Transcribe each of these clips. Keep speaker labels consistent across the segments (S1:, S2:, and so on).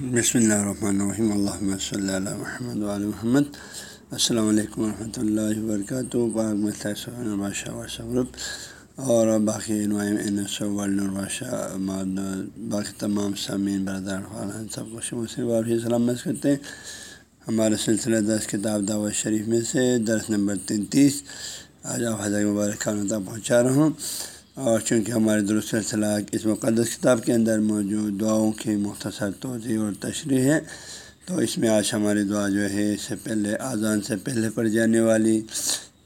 S1: بسم اللہ الرحمن الرحیم اللہ صلی اللہ محمد علیہ محمد السلام علیکم ورحمۃ اللہ وبرکاتہ بادشاہ اور باقی بادشاہ باقی تمام سامعین بردار خالان سب کو سلامت کرتے ہیں ہمارے سلسلہ دس کتاب دعوت شریف میں سے درس نمبر تینتیس آج آپ حضرت مبارک خانوں تک پہنچا رہا ہوں اور چونکہ ہمارے درست سلسلہ اس مقدس کتاب کے اندر موجود دعاؤں کی مختصر توضیع اور تشریح ہے، تو اس میں آج ہماری دعا جو ہے، اس سے پہلے اذان سے پہلے پڑھ جانے والی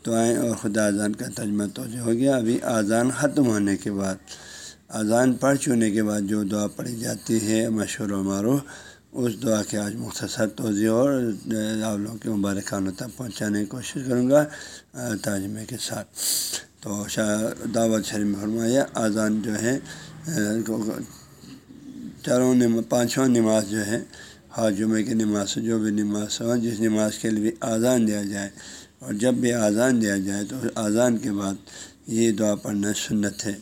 S1: دعائیں اور خدا اذان کا ترجمہ توجہ ہو گیا۔ ابھی اذان ختم ہونے کے بعد اذان پڑھ چونے کے بعد جو دعا پڑھی جاتی ہے، مشہور و معروف، اس دعا کے آج مختصر توضیع اور آپ لوگوں کے مبارکانوں تک پہنچانے کی کوشش کروں گا ترجمے کے ساتھ۔ تو دعوت شریف فرمایا اذان جو ہے چاروں پانچواں نماز جو ہے ہر جمعے کی نماز جو بھی نماز ہو، جس نماز کے لیے بھی اذان دیا جائے، اور جب بھی اذان دیا جائے تو اذان کے بعد یہ دعا پڑھنا سنت ہے۔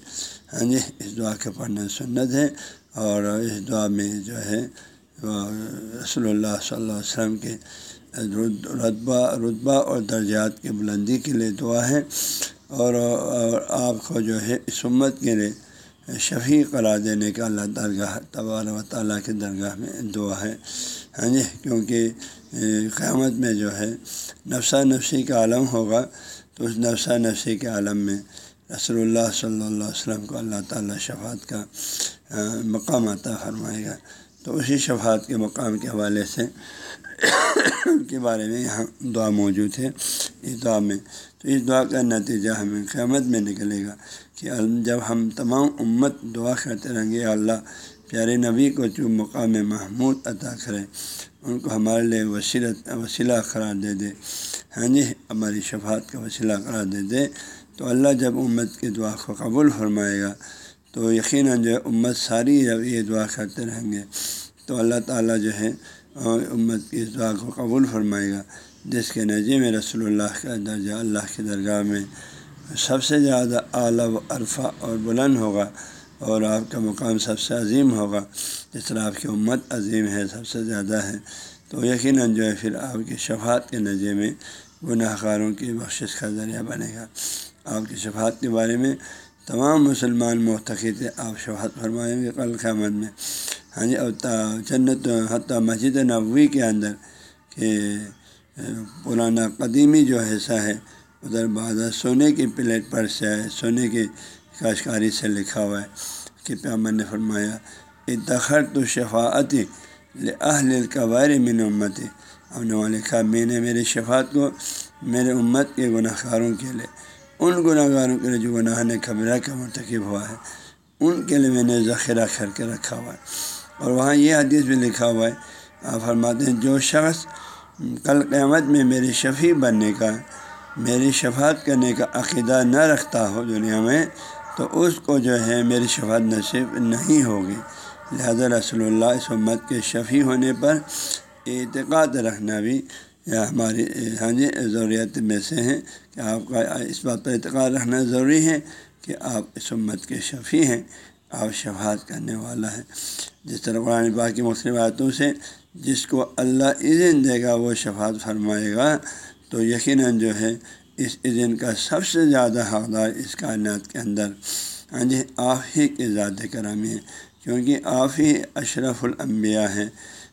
S1: ہاں جی اس دعا کے پڑھنا سنت ہے، اور اس دعا میں جو ہے رسول اللہ صلی اللہ علیہ وسلم کے رتبہ رتبہ اور درجات کی بلندی کے لیے دعا ہے۔ اور آپ کو جو ہے اس امت کے لیے شفیع قرار دینے کا اللہ درگاہ تبار و تعالیٰ کے درگاہ میں دعا ہے۔ ہاں جی کیونکہ قیامت میں جو ہے نفسہ نفسی کا عالم ہوگا، تو اس نفسہ نفسی کے عالم میں رسول اللہ صلی اللہ علیہ وسلم کو اللہ تعالیٰ شفاعت کا مقام عطا فرمائے گا۔ تو اسی شفاعت کے مقام کے حوالے سے کے بارے میں یہاں دعا موجود ہے۔ اس دعا میں۔ تو اس دعا کا نتیجہ ہمیں قیامت میں نکلے گا کہ جب ہم تمام امت دعا کرتے رہیں گے اللہ، پیارے نبی کو جو مقام محمود عطا کرے، ان کو ہمارے لیے وسیلت، وسیلہ قرار دے دے۔ ہاں جی ہماری شفاعت کا وسیلہ قرار دے دے۔ تو اللہ جب امت کی دعا کو قبول فرمائے گا، تو یقیناً جو ہے امت ساری جب یہ دعا کرتے رہیں گے، تو اللہ تعالیٰ جو ہے امت کی اس دعا کو قبول فرمائے گا۔ جس کے نجی میں رسول اللہ کا درجہ اللہ کی درگاہ میں سب سے زیادہ اعلیٰ و عرفہ اور بلند ہوگا اور آپ کا مقام سب سے عظیم ہوگا، جس طرح آپ کی امت عظیم ہے، سب سے زیادہ ہے۔ تو یقیناً جو ہے پھر آپ کی شفاعت کے نظر میں گناہ گاروں کی بخشش کا ذریعہ بنے گا۔ آپ کی شفاعت کے بارے میں تمام مسلمان محتقد آپ شفاعت فرمائیں گے کل قیامت میں۔ ہاں جی جنت حتیٰ مسجد نبوی کے اندر کہ پرانا قدیمی جو حصہ ہے، ادھر بعض سونے کی پلیٹ پر سے ہے سونے کی کاشکاری سے لکھا ہوا ہے۔ کہ پیامن نے فرمایا اتخر تو شفاعت اہل القبائر من امت ہم نے وہاں لکھا، میں نے میری شفاعت کو میرے امت کے گناہ گاروں کے لیے، ان گناہ گاروں کے لیے جو گناہ نے قبرہ کا مرتکب ہوا ہے، ان کے لیے میں نے ذخیرہ کر کے رکھا ہوا ہے۔ اور وہاں یہ حدیث بھی لکھا ہوا ہے، آپ فرماتے ہیں، جو شخص کل قیامت میں میری شفیع بننے کا، میری شفاعت کرنے کا عقیدہ نہ رکھتا ہو دنیا میں، تو اس کو جو ہے میری شفاعت نصیب نہیں ہوگی۔ لہذا رسول اللہ اس امت کے شفیع ہونے پر اعتقاد رکھنا بھی ہماری ہاں جی ضروریت میں سے ہیں کہ آپ کا اس بات پر اعتقاد رکھنا ضروری ہے کہ آپ اس امت کے شفیع ہیں، آپ شفاعت کرنے والا ہے جس طرح قرآن باقی مختلف باتوں سے جس کو اللہ اذن دے گا، وہ شفاعت فرمائے گا۔ تو یقیناً جو ہے، اس اذن کا سب سے زیادہ حقدار اس کائنات کے اندر۔ ہاں جی آپ ہی کے ذات کرامی ہیں کیونکہ آپ ہی اشرف الانبیاء ہیں۔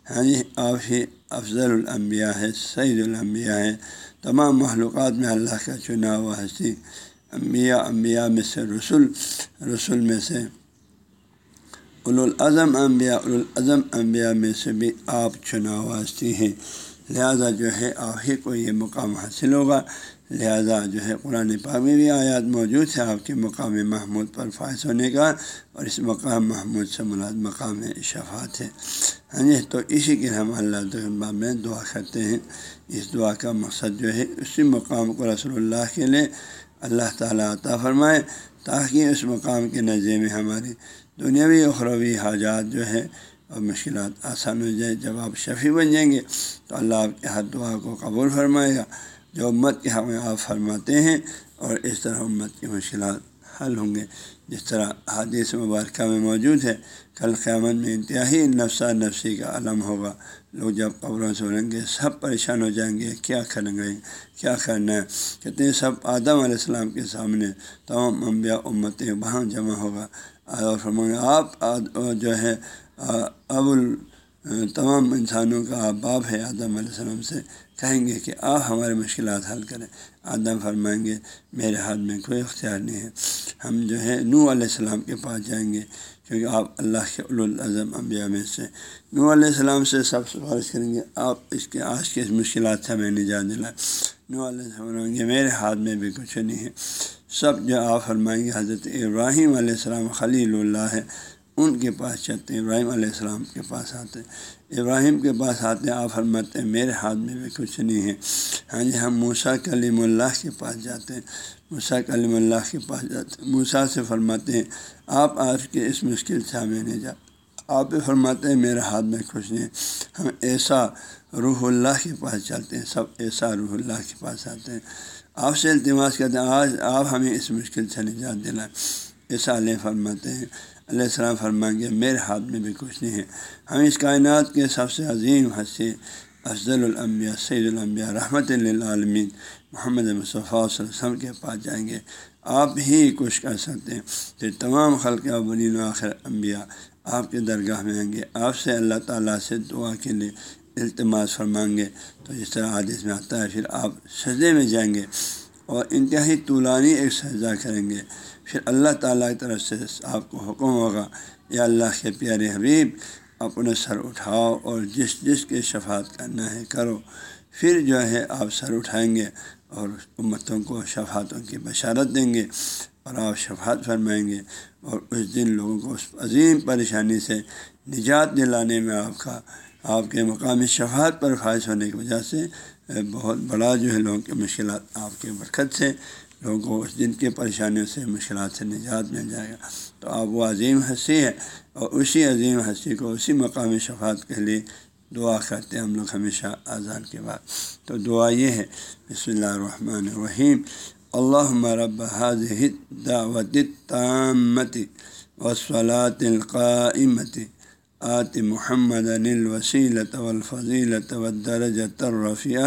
S1: ہاں جی آپ ہی افضل الانبیاء ہے سعید الانبیاء ہے تمام معلومات میں اللہ کا چنا ہوا ہستی، انبیاء انبیاء میں سے رسول رسول میں سے الاظم انبیاء الاظم انبیاء میں سے بھی آپ چنا واسطی ہیں۔ لہذا جو ہے آپ ہی کو یہ مقام حاصل ہوگا۔ لہذا جو ہے قرآن پاک میں بھی آیات موجود ہے آپ کے مقام محمود پر فائز ہونے کا، اور اس مقام محمود سے مراد مقام شفاعت ہے۔ ہاں جی تو اسی کے ہم اللہ میں دعا کرتے ہیں۔ اس دعا کا مقصد جو ہے اسی مقام کو رسول اللہ کے لیے اللہ تعالیٰ عطا فرمائے۔ تاکہ اس مقام کے نظر میں ہماری دنیاوی اخروی حاجات جو ہے اور مشکلات آسان ہو جائے جب آپ شفیع بن جائیں گے تو اللہ آپ کے ہر دعا کو قبول فرمائے گا۔ جو امت کے حق میں آپ فرماتے ہیں اور اس طرح امت کی مشکلات حل ہوں گے۔ جس طرح حادث مبارکہ میں موجود ہے، کل قیامت میں انتہائی نفسا نفسی کا علم ہوگا۔ لوگ جب قبروں سے اڑیں گے، سب پریشان ہو جائیں گے، کیا کریں گے؟ کیا کرنا ہے؟ کہتے ہیں، سب آدم علیہ السلام کے سامنے تمام انبیاء امتیں وہاں جمع ہوگا۔ اور فرمائیں گے آپ جو ہے ابو تمام انسانوں کا باپ ہے آدم علیہ السلام سے، کہیں گے کہ آپ ہمارے مشکلات حل کریں۔ آدم فرمائیں گے، میرے ہاتھ میں کوئی اختیار نہیں ہے۔ ہم جو ہے نو علیہ السلام کے پاس جائیں گے، کیونکہ آپ اللہ کے الاظم انبیاء میں سے۔ نو علیہ السلام سے سب سفارش کریں گے، آپ اس کے آج کے اس مشکلات سے ہمیں نجات دلا نو علیہ السلام گے، میرے ہاتھ میں بھی کچھ نہیں ہے۔ سب جو آپ فرمائیں گے، حضرت ابراہیم علیہ السلام خلیل اللہ ہے۔ ان کے پاس چلتے ہیں، ابراہیم علیہ السلام کے پاس آتے ہیں۔ ابراہیم کے پاس آتے ہیں، آپ فرماتے ہیں، میرے ہاتھ میں بھی کچھ نہیں ہے۔ ہاں جی ہم موسا کلیم اللہ کے پاس جاتے ہیں۔ موسا کلیم اللہ کے پاس جاتے ہیں۔ موسا سے فرماتے ہیں، آپ آج کے اس مشکل سے ہمیں نہیں جاتے آپ بھی فرماتے ہیں، میرے ہاتھ میں کچھ نہیں ہم ایسا روح اللہ کے پاس چلتے ہیں۔ سب ایسا روح اللہ کے پاس آتے ہیں۔ آپ سے التماس کرتے ہیں، آج آپ ہمیں اس مشکل سے نجات دلائیں۔ ایسا علیہ فرماتے ہیں علیہ السلام فرمائیں گے میرے ہاتھ میں بھی کچھ نہیں ہے۔ ہم اس کائنات کے سب سے عظیم ہنسی افضل الانبیاء، سید الانبیاء رحمۃ للعالمین محمد مصطفیٰ صلی اللہ علیہ وسلم کے پاس جائیں گے۔ آپ ہی کچھ کر سکتے ہیں۔ پھر تمام خلق اولین و آخر انبیاء آپ کے درگاہ میں آئیں گے۔ آپ سے اللہ تعالیٰ سے دعا کے لیے التماس فرمائیں گے۔ تو اس طرح عادث میں آتا ہے، پھر آپ سجدے میں جائیں گے اور انتہائی طولانی ایک سجدہ کریں گے۔ پھر اللہ تعالیٰ کی طرف سے آپ کو حکم ہوگا، یا اللہ کے پیارے حبیب اپنے سر اٹھاؤ اور جس جس کے شفاعت کرنا ہے کرو، پھر جو ہے آپ سر اٹھائیں گے اور امتوں کو شفاعتوں کی بشارت دیں گے اور آپ شفاعت فرمائیں گے اور اس دن لوگوں کو اس عظیم پریشانی سے نجات دلانے میں آپ کا، آپ کے مقامی شفاعت پر خواہش ہونے کی وجہ سے بہت بڑا جو ہے لوگوں کی مشکلات آپ کے برکت سے لوگوں کو اس دن کی پریشانیوں سے، مشکلات سے نجات مل جائے گا۔ تو آپ وہ عظیم ہنسی ہے اور اسی عظیم ہنسی کو اسی مقامی شفاعت کے لیے دعا کرتے ہیں ہم لوگ ہمیشہ آزان کے بعد۔ تو دعا یہ ہے، بسم اللہ الرحمن الرحیم۔ اللہ مرب حاض دعوت تامت وصلاۃ القامت آت محمد الوسیلۃ والفضیلۃ والدرجۃ الرفیہ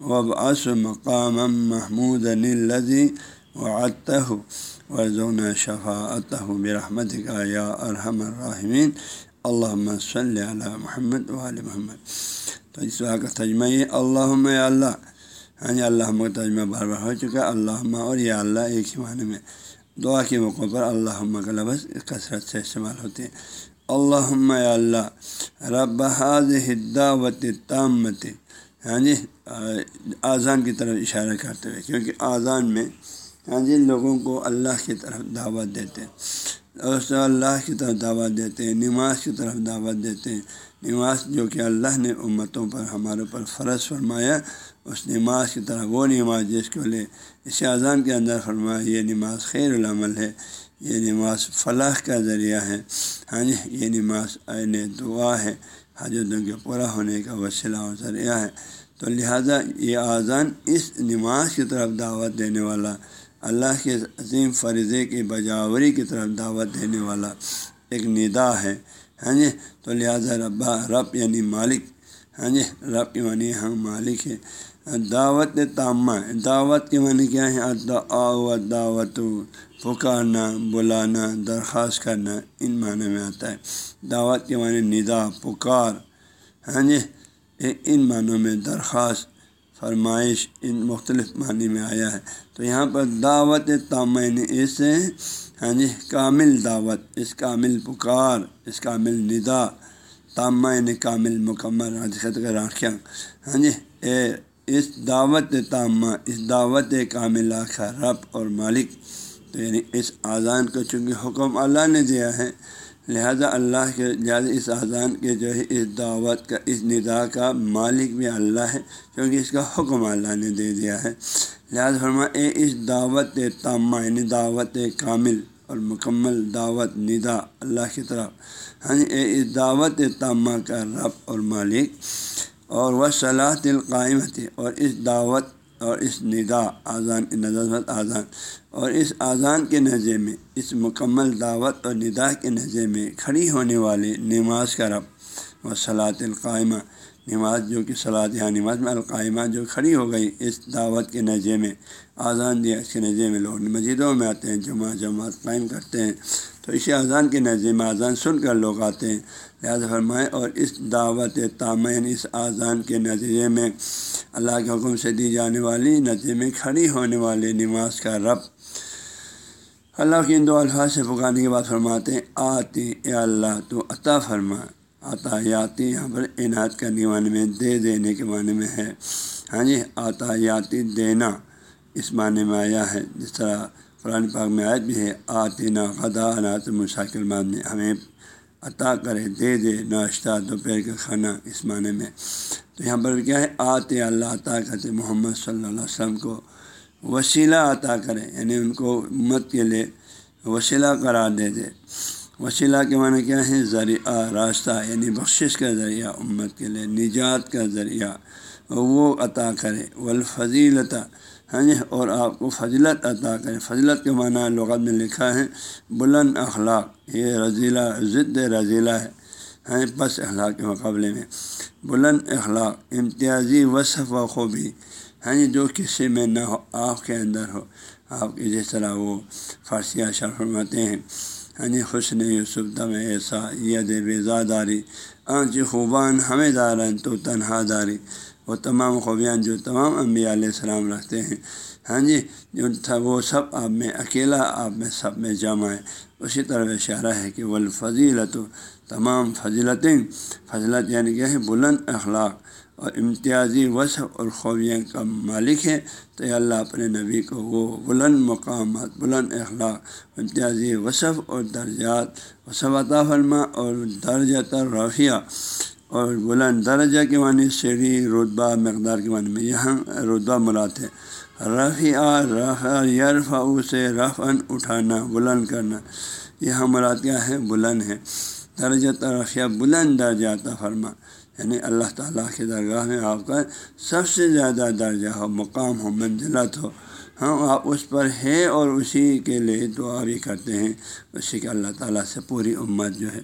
S1: وب اس مقام محمود الزی و عطہ و ضون شفاعت برحمت کا یا ارحم الرحمین اللہ صلی علیہ محمد وعلی محمد. تو اس بات کا تجمہ یہ اللہ اللہ ہاں جی اللہ کا تجمہ بار بار ہو چکا ہے۔ اللہ اور یا اللہ، ایک ہی معنی میں دعا کے موقع پر اللہ کا لفظ کثرت سے استعمال ہوتے ہیں اللہ اللہ، رب حاض ہداوت تامت ہاں جی اذان کی طرف اشارہ کرتے ہوئے، کیونکہ اذان میں ہاں جی لوگوں کو اللہ کی طرف دعوت دیتے ہیں۔ اور اللہ کی طرف دعوت دیتے ہیں، نماز کی طرف دعوت دیتے ہیں۔ نماز جو کہ اللہ نے امتوں پر، ہمارے اوپر فرض فرمایا، اس نماز کی طرف، وہ نماز جس کو لے، اس اذان کے اندر فرمایا، یہ نماز خیر العمل ہے، یہ نماز فلاح کا ذریعہ ہے ہاں جی یہ نماز عین دعا ہے۔ حاجتوں کے پورا ہونے کا وسیلہ اور ذریعہ ہے۔ تو لہٰذا یہ اذان اس نماز کی طرف دعوت دینے والا، اللہ کے عظیم فرضے کی بجاوری کی طرف دعوت دینے والا ایک ندا ہے۔ ہاں جی؟ تو لہٰذا ربا رب یعنی مالک۔ ہاں جی؟ رب یعنی ہم مالک ہے دعوت تامہ۔ دعوت کے معنی کیا ہے؟ دعوت، پکارنا، بلانا، درخواست کرنا، ان معنی میں آتا ہے۔ دعوت کے معنی ندا، پکار۔ ہاں جی؟ ان معنوں میں درخواست، فرمائش ان مختلف معنی میں آیا ہے۔ تو یہاں پر دعوت تامین یعنی اس ہاں جی؟ کامل دعوت، اس کامل پکار، اس کامل ندا۔ تامین یعنی کامل مکمل۔ ہاں جی، راکھیاں۔ ہاں جی؟ اے اس دعوت تامہ اس دعوت کامل کا رب اور مالک، تو یعنی اس اذان کو چونکہ حکم اللہ نے دیا ہے، لہذا اللہ کے لہٰذا اس اذان کے جو ہے، اس دعوت کا، اس ندا کا مالک بھی اللہ ہے کیونکہ اس کا حکم اللہ نے دے دیا ہے۔ لہٰذا فرما اے اس دعوت تامہ یعنی دعوت کامل اور مکمل دعوت ندا اللہ کی طرف۔ ہاں جی، اے اس دعوت تامہ کا رب اور مالک۔ اور وہ صلاح القائمت اور اس دعوت اور اس ندا اذان نظر اذان اور اس اذان کے نظر میں، اس مکمل دعوت اور ندا کے نظر میں کھڑی ہونے والی نماز کا رب۔ و صلاط القائمہ نماز جو کہ صلاح یہاں، نماز میں القائمہ جو کھڑی ہو گئی، اس دعوت کے نظر میں۔ اذان دیا، اس کے نظر میں لوگ مسجدوں میں آتے ہیں، جمعہ، جماعت قائم کرتے ہیں۔ تو اسی اذان کے نظر میں اذان سن کر لوگ آتے ہیں۔ لہٰذا فرمائے اور اس دعوت تامین، اس اذان کے نظریے میں اللہ کے حکم سے دی جانے والی نظر میں کھڑی ہونے والی نماز کا رب۔ اللہ کے ان دو الفاظ سے پکانے کے بعد فرماتے ہیں، آتی، اے اللہ، تو عطا فرما۔ عطا یاتی یہاں پر عنایت کرنے کے معنی میں دے دینے کے معنی میں ہے۔ ہاں جی عطا یاتی دینا، اس معنی میں آیا ہے۔ جس طرح قرآن پاک میں آیت بھی ہے آتی نا خدا انعت مشاکل بعد میں، ہمیں عطا کرے، دے دے ناشتہ، دوپہر کا کھانا اس معنی میں۔ تو یہاں پر کیا ہے؟ آتے اللہ عطا کرتے، محمد صلی اللہ علیہ وسلم کو وسیلہ عطا کرے یعنی ان کو امت کے لیے وسیلہ قرار دے دے۔ وسیلہ کے معنی کیا ہے؟ ذریعہ، راستہ یعنی بخشش کا ذریعہ، امت کے لیے نجات کا ذریعہ، وہ عطا کرے۔ والفضیلتا ہاں جی اور آپ کو فضلت عطا کرے فضلت کے معنی لغت میں لکھا ہے، بلند اخلاق، یہ رضیلہ، ضد رضیلہ ہے ہاں بس اخلاق کے مقابلے میں۔ بلند اخلاق، امتیازی وصف و خوبی ہاں جی جو کسی میں نہ ہو، آپ کے اندر ہو۔ آپ کی جس طرح وہ فارسی اشار فرماتے ہیں ہاں جی حسن یوسف، دم ایسا ید بیزا داری، آنچ خوبان، ہمیں دارن تو تنہا داری۔ وہ تمام خوبیاں جو تمام انبیاء علیہ السلام رکھتے ہیں۔ ہاں جی جو تھا وہ سب آپ میں اکیلا، آپ میں سب میں جمع ہے۔ اسی طرح اشارہ ہے کہ والفضیلت تمام فضلتیں فضلت یعنی کہ ہے بلند اخلاق اور امتیازی وصف اور خوبیاں کا مالک ہے۔ تو اللہ اپنے نبی کو وہ بلند مقامات، بلند اخلاق، امتیازی وصف اور درجات، وصف عطا فرما اور درجہ تر رفیہ اور بلند درجہ کے معنی سیڑھی، رتبہ، مقدار کے معنی میں یہاں رتبہ مراد ہے۔ رفیع رف سے رف ان اٹھانا، بلند کرنا یہاں مراد کیا ہے؟ بلند ہے۔ درجہ ترفیہ بلند درجہ عطا فرما۔ یعنی اللہ تعالیٰ کے درگاہ میں آپ کا سب سے زیادہ درجہ ہو، مقام ہو، منزلت ہو۔ ہاں آپ اس پر ہے اور اسی کے لیے دعا بھی کرتے ہیں۔ اسی کے اللہ تعالیٰ سے پوری امت جو ہے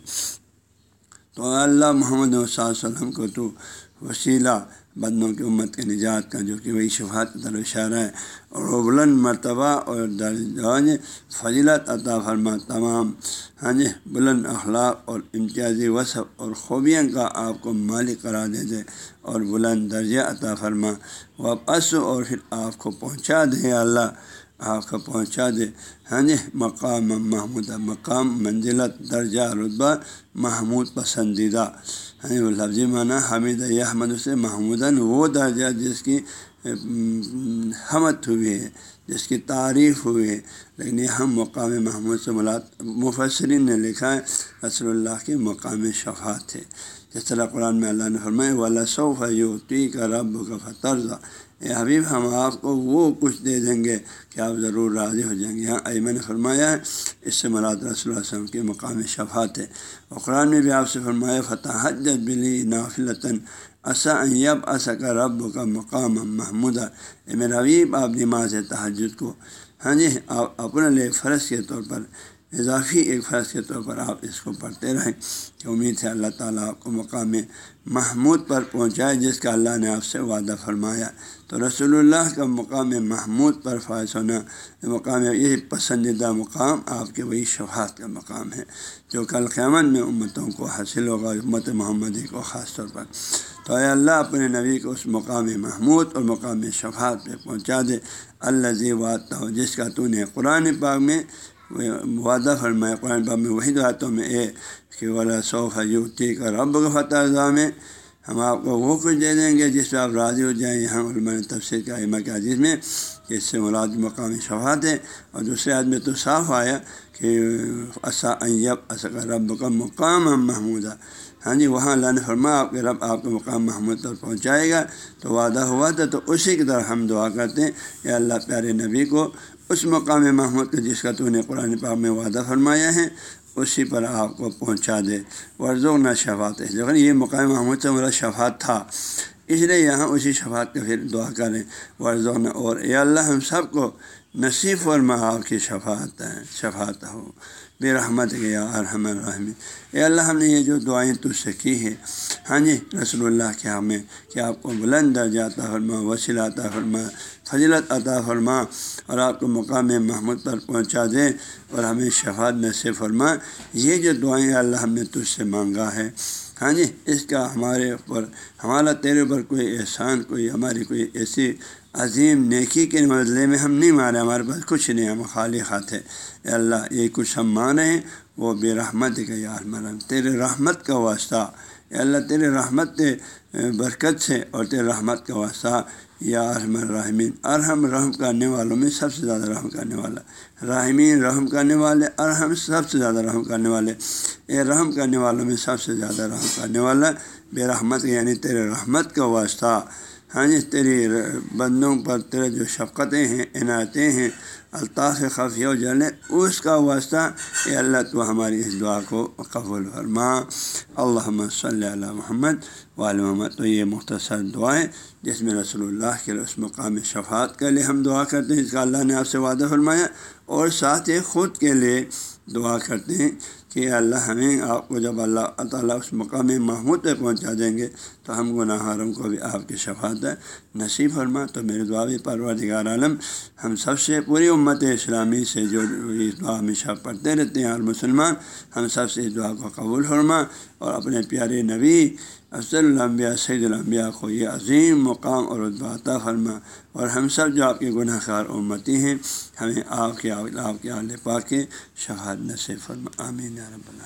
S1: تو اللہ محمد علیہ وسلم کو تو وسیلہ بدنوں کی امت کے نجات کا جو کہ وہی شفات در اشارہ ہے اور وہ بلند مرتبہ اور درج فضیلت عطا فرما تمام ہاں جی بلند اخلاق اور امتیازی وصف اور خوبیاں کا آپ کو مالک قرار دے دے اور بلند درجہ عطا فرما۔ وہ اور پھر آپ کو پہنچا دے اللہ۔ آپ کو پہنچا دے۔ ہاں جی مقام محمود، مقام منزلت درجہ رتبہ محمود پسندیدہ۔ ہاں جی وہ لفظی معنی حمید احمد سے محمودن وہ درجہ جس کی حمد ہوئی ہے جس کی تعریف ہوئی ہے لیکن یہ ہم مقام محمود سے ملاد مفسرین نے لکھا ہے، رسول اللہ کے مقام شفات ہے جس طرح قرآن میں اللہ نے فرمائے والا صوف یوتی کا رب کا فترزہ اے حبیب، ہم آپ کو وہ کچھ دے دیں گے کہ آپ ضرور راضی ہو جائیں گے۔ یہاں ایمن نے فرمایا ہے، اس سے مراد رسول اللہ وسلم کے مقام شفات ہے۔ اور قرآن میں بھی آپ سے فرمایا فتح حجت بلی نافلتاً اسب اصا کا رب کا مقام محمودہ اے میرا حبیب، آپ نماز تحجد کو ہاں جی آپ اپنے لیے فرض کے طور پر اضافی ایک فرض کے طور پر آپ اس کو پڑھتے رہیں کہ امید ہے اللہ تعالیٰ آپ کو مقام محمود پر پہنچائے جس کا اللہ نے آپ سے وعدہ فرمایا۔ تو رسول اللہ کا مقام محمود پر فائز ہونا مقام یہ پسندیدہ مقام آپ کے وہی شفاعت کا مقام ہے جو کل قیامت میں امتوں کو حاصل ہوگا، امت محمدی کو خاص طور پر۔ تو اے اللہ، اپنے نبی کو اس مقام محمود اور مقام شفاعت پہ پہنچا دے۔ اللہ زی جس کا تو نے قرآن پاک میں وعدہ فرمایا قرآن پاک میں وہی دعاتوں میں اے کہ والا صوف یوتی کا رب کا فتح میں ہم آپ کو وہ کچھ دے دیں گے، جس پہ آپ راضی ہو جائیں یہاں علماء تفسیر کا احمد کے عزیز میں کہ اس سے مراد مقامی شفات ہے۔ اور دوسرے آدمی تو صاف آیا کہ اصا ایب کا رب کا مقام محمودہ ہاں جی وہاں اللہ نے فرما آپ کے رب آپ کو مقام محمود پر پہنچائے گا۔ تو وعدہ ہوا تھا، تو اسی کی طرح ہم دعا کرتے ہیں کہ اللہ پیارے نبی کو اس مقام محمود کا جس کا تو نے قرآن پاک میں وعدہ فرمایا ہے، اسی پر آپ کو پہنچا دے۔ ورژوں نہ شفات ہے لیکن یہ مقام محمود سے میرا شفات تھا۔ اس لیے یہاں اسی شفات کا پھر دعا کریں۔ ورژوں اور اے اللہ، ہم سب کو نصیب فرما، آپ کی شفاعت ہے شفاعت ہو۔ بے رحمت یا ارحم الرحمین اے اللہ، ہم نے یہ جو دعائیں تجھ سے کی ہے ہاں جی رسول اللہ کے ہمیں کہ آپ کو بلند درجہ عطا فرما وسیل عطا فرما فضلت عطا فرما اور آپ کو مقام محمود پر پہنچا دے اور ہمیں شفاعت نصیب فرما۔ یہ جو دعائیں اللہ، ہم نے تجھ سے مانگا ہے۔ ہاں جی اس کا ہمارے اوپر ہمارا تیرے اوپر کوئی احسان، کوئی ہماری کوئی ایسی عظیم نیکی کے بدلے میں ہم نہیں مارے، ہمارے پاس کچھ نہیں ہم خالی خات ہے اللہ، یہ کچھ ہم مانے ہیں، وہ بے رحمت کا یار مرم تیرے رحمت کا واسطہ۔ اے اللہ، تیرے رحمت برکت سے اور تیرے رحمت کا واسطہ۔ یا ارحم الرحمین ارحم رحم کرنے والوں میں سب سے زیادہ رحم کرنے والا۔ رحمین رحم کرنے والے، ارحم سب سے زیادہ رحم کرنے والے۔ اے رحم کرنے والوں میں سب سے زیادہ رحم کرنے والا، بے رحمت یعنی تیرے رحمت کا واسطہ۔ ہاں جی تیری بندوں پر تیرے جو شفقتیں ہیں، عنایتیں ہیں، الطاف خفیہ و جلے اس کا واسطہ اے اللہ تو ہماری اس دعا کو قبول فرما۔ اللہ صلی اللہ محمد وال محمد۔ تو یہ مختصر دعائیں جس میں رسول اللہ کے اس مقام شفاعت کے لیے ہم دعا کرتے ہیں اس کا اللہ نے آپ سے وعدہ فرمایا، اور ساتھ ہی خود کے لیے دعا کرتے ہیں کہ اللہ ہمیں آپ کو جب اللہ تعالیٰ اس مقام محمود پہ پہنچا دیں گے تو ہم گناہاروں کو بھی آپ کی شفاعت نصیب فرما تو میرے دعا بھی پروردگار عالم ہم سب سے پوری امت اسلامی سے جو اس دعا ہمیشہ پڑھتے رہتے ہیں اور مسلمان ہم سب سے اس دعا کو قبول فرما اور اپنے پیارے نبی افضل الانبیاء، سید الانبیاء کو یہ عظیم، مقام اور عطا فرما۔ اور ہم سب جو آپ کے گناہ خار امتی ہیں، ہمیں آپ کے آپ کے عال پاک کے شہاد نصیب فرما۔ آمین رب العالمین۔